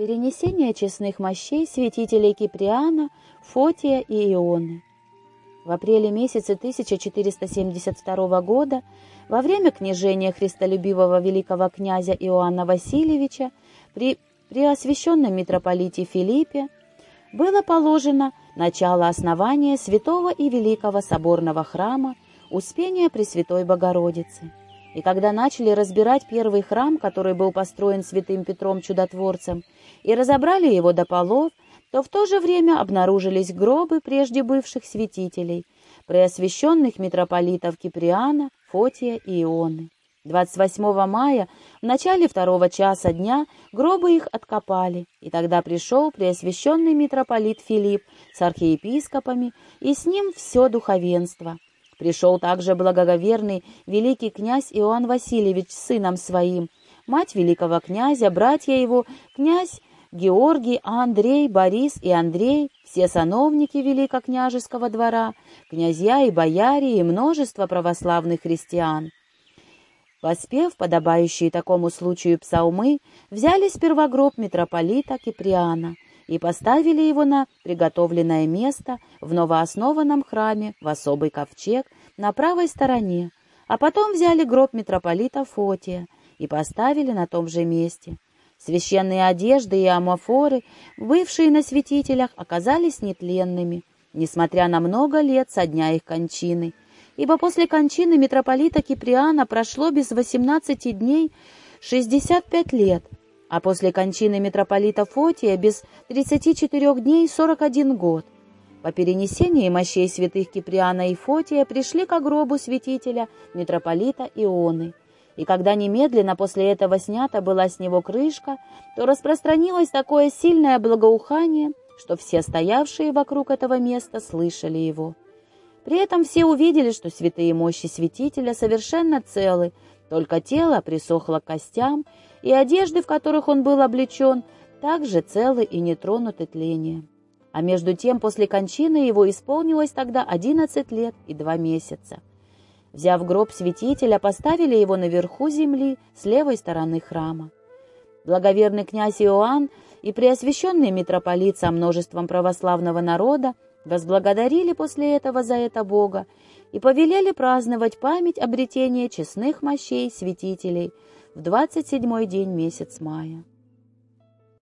Перенесение честных мощей святителей Киприана, Фотия и Ионы. В апреле месяце 1472 года, во время княжения христолюбивого великого князя Иоанна Васильевича при преосвященном митрополите Филиппе, было положено начало основания святого и великого соборного храма Успения Пресвятой Богородицы. И когда начали разбирать первый храм, который был построен святым Петром Чудотворцем, и разобрали его до полов, то в то же время обнаружились гробы прежде бывших святителей, преосвященных митрополитов Киприана, Фотия и Ионы. 28 мая, в начале второго часа дня, гробы их откопали, и тогда пришел преосвященный митрополит Филипп с архиепископами, и с ним все духовенство – Пришел также благоговерный великий князь Иоанн Васильевич с сыном своим, мать великого князя, братья его, князь Георгий, Андрей, Борис и Андрей, все сановники великокняжеского двора, князья и бояре и множество православных христиан. Воспев подобающие такому случаю псалмы, взяли сперва гроб митрополита Киприана — и поставили его на приготовленное место в новооснованном храме в особый ковчег на правой стороне, а потом взяли гроб митрополита Фотия и поставили на том же месте. Священные одежды и амофоры, бывшие на святителях, оказались нетленными, несмотря на много лет со дня их кончины, ибо после кончины митрополита Киприана прошло без 18 дней 65 лет — а после кончины митрополита Фотия без 34 дней 41 год. По перенесении мощей святых Киприана и Фотия пришли к гробу святителя митрополита Ионы. И когда немедленно после этого снята была с него крышка, то распространилось такое сильное благоухание, что все стоявшие вокруг этого места слышали его. При этом все увидели, что святые мощи святителя совершенно целы, только тело присохло к костям, и одежды, в которых он был облечен, также целы и не тронуты тлением. А между тем, после кончины его исполнилось тогда одиннадцать лет и два месяца. Взяв гроб святителя, поставили его наверху земли с левой стороны храма. Благоверный князь Иоанн и преосвященный митрополит со множеством православного народа возблагодарили после этого за это Бога и повелели праздновать память обретения честных мощей святителей – в двадцать седьмой день месяц мая.